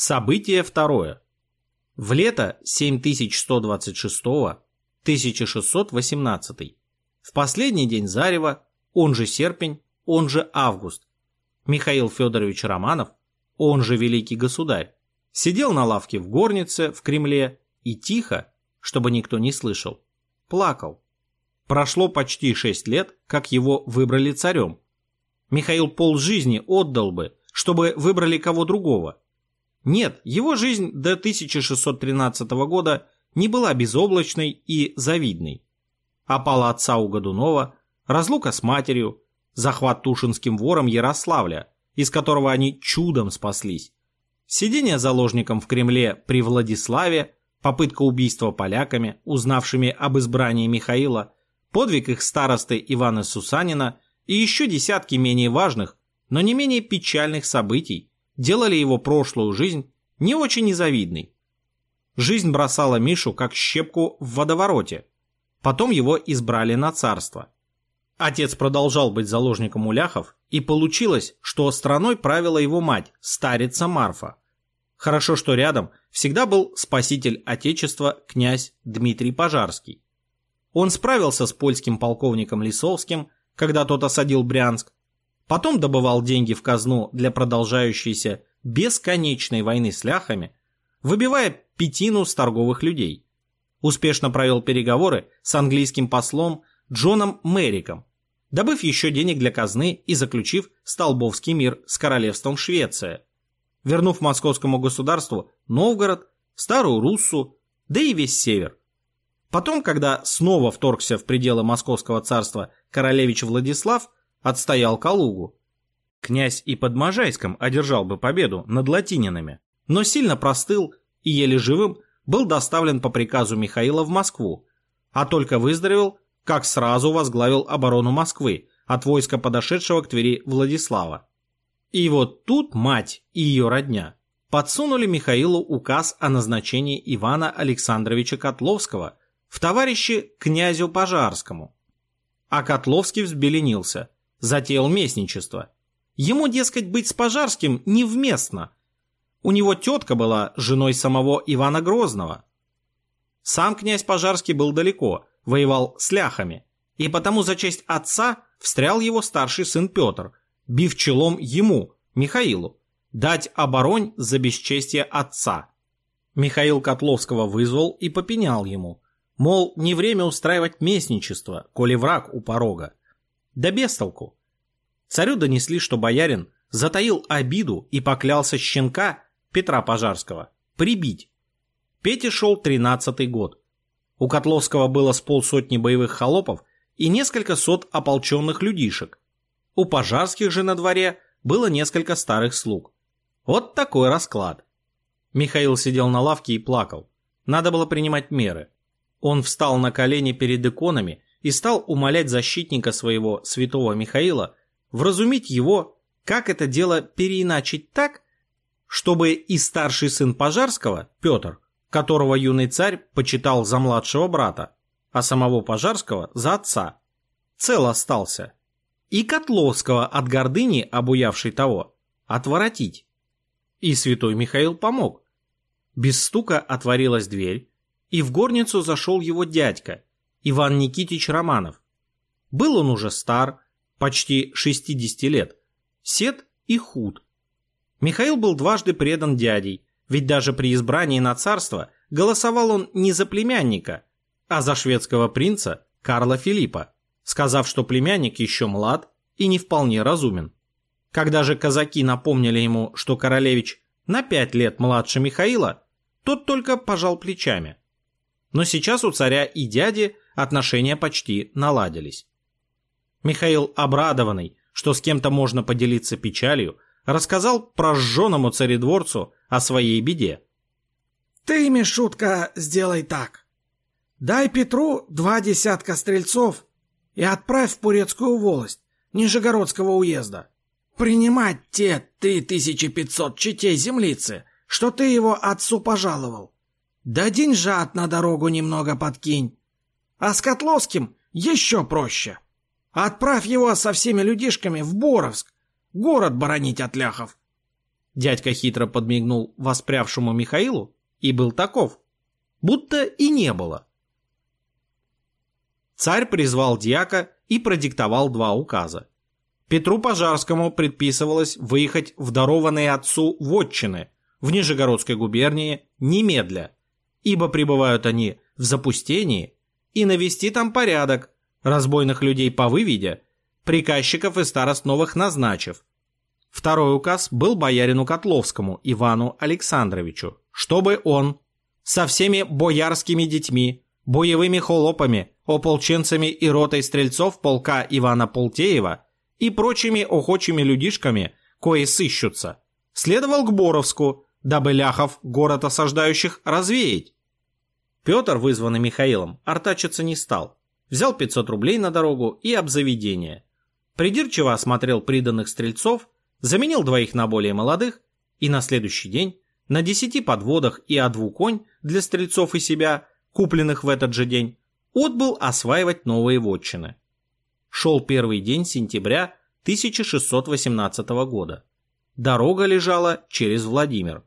Событие второе. В лето 7126-1618, в последний день Зарева, он же Серпень, он же Август, Михаил Федорович Романов, он же Великий Государь, сидел на лавке в горнице в Кремле и тихо, чтобы никто не слышал, плакал. Прошло почти шесть лет, как его выбрали царем. Михаил полжизни отдал бы, чтобы выбрали кого другого – нет, его жизнь до 1613 года не была безоблачной и завидной. Опала отца у Годунова, разлука с матерью, захват тушинским вором Ярославля, из которого они чудом спаслись, сидение заложником в Кремле при Владиславе, попытка убийства поляками, узнавшими об избрании Михаила, подвиг их старосты Ивана Сусанина и еще десятки менее важных, но не менее печальных событий, делали его прошлую жизнь не очень незавидной. Жизнь бросала Мишу как щепку в водовороте. Потом его избрали на царство. Отец продолжал быть заложником у ляхов, и получилось, что страной правила его мать, старица Марфа. Хорошо, что рядом всегда был спаситель Отечества князь Дмитрий Пожарский. Он справился с польским полковником Лисовским, когда тот осадил Брянск, потом добывал деньги в казну для продолжающейся бесконечной войны с ляхами, выбивая пятину с торговых людей. Успешно провел переговоры с английским послом Джоном Мэриком, добыв еще денег для казны и заключив Столбовский мир с королевством Швеция, вернув московскому государству Новгород, Старую Руссу, да и весь север. Потом, когда снова вторгся в пределы московского царства королевич Владислав, отстоял Калугу. Князь и под Можайском одержал бы победу над латининами, но сильно простыл и еле живым был доставлен по приказу Михаила в Москву, а только выздоровел, как сразу возглавил оборону Москвы от войска подошедшего к Твери Владислава. И вот тут мать и ее родня подсунули Михаилу указ о назначении Ивана Александровича Котловского в товарищи князю Пожарскому. А Котловский взбеленился – затеял местничество. Ему, дескать, быть с Пожарским невместно. У него тетка была женой самого Ивана Грозного. Сам князь Пожарский был далеко, воевал с ляхами, и потому за честь отца встрял его старший сын Петр, бив челом ему, Михаилу, дать оборонь за бесчестие отца. Михаил Котловского вызвал и попенял ему, мол, не время устраивать местничество, коли враг у порога. Да без толку. Царю донесли, что боярин затаил обиду и поклялся щенка Петра Пожарского прибить. Пете шел тринадцатый год. У Котловского было с полсотни боевых холопов и несколько сот ополченных людишек. У Пожарских же на дворе было несколько старых слуг. Вот такой расклад. Михаил сидел на лавке и плакал. Надо было принимать меры. Он встал на колени перед иконами и стал умолять защитника своего, святого Михаила, вразумить его, как это дело переиначить так, чтобы и старший сын Пожарского, Петр, которого юный царь почитал за младшего брата, а самого Пожарского за отца, цел остался, и Котловского от гордыни, обуявшей того, отворотить. И святой Михаил помог. Без стука отворилась дверь, и в горницу зашел его дядька, Иван Никитич Романов. Был он уже стар, почти 60 лет, сед и худ. Михаил был дважды предан дядей, ведь даже при избрании на царство голосовал он не за племянника, а за шведского принца Карла Филиппа, сказав, что племянник еще млад и не вполне разумен. Когда же казаки напомнили ему, что королевич на пять лет младше Михаила, тот только пожал плечами. Но сейчас у царя и дяди отношения почти наладились. Михаил, обрадованный, что с кем-то можно поделиться печалью, рассказал прожженному царедворцу о своей беде. «Ты, Мишутка, сделай так. Дай Петру два десятка стрельцов и отправь в Пурецкую волость, Нижегородского уезда. Принимать те ты тысячи пятьсот четей землицы, что ты его отцу пожаловал. Да деньжат на дорогу немного подкинь. А с Котловским еще проще. Отправь его со всеми людишками в Боровск, город боронить от ляхов. Дядька хитро подмигнул воспрявшему Михаилу и был таков. Будто и не было. Царь призвал дьяка и продиктовал два указа. Петру Пожарскому предписывалось выехать в дарованные отцу вотчины в Нижегородской губернии немедля, ибо пребывают они в запустении, и навести там порядок, разбойных людей повыведя, приказчиков и старост новых назначив. Второй указ был боярину Котловскому Ивану Александровичу, чтобы он со всеми боярскими детьми, боевыми холопами, ополченцами и ротой стрельцов полка Ивана Полтеева и прочими охочими людишками, кои сыщутся, следовал к Боровску, дабы ляхов город осаждающих развеять. Петр, вызванный Михаилом, артачиться не стал. Взял 500 рублей на дорогу и обзаведение. Придирчиво осмотрел приданных стрельцов, заменил двоих на более молодых, и на следующий день на десяти подводах и о двух конь для стрельцов и себя, купленных в этот же день, отбыл осваивать новые вотчины. Шел первый день сентября 1618 года. Дорога лежала через Владимир.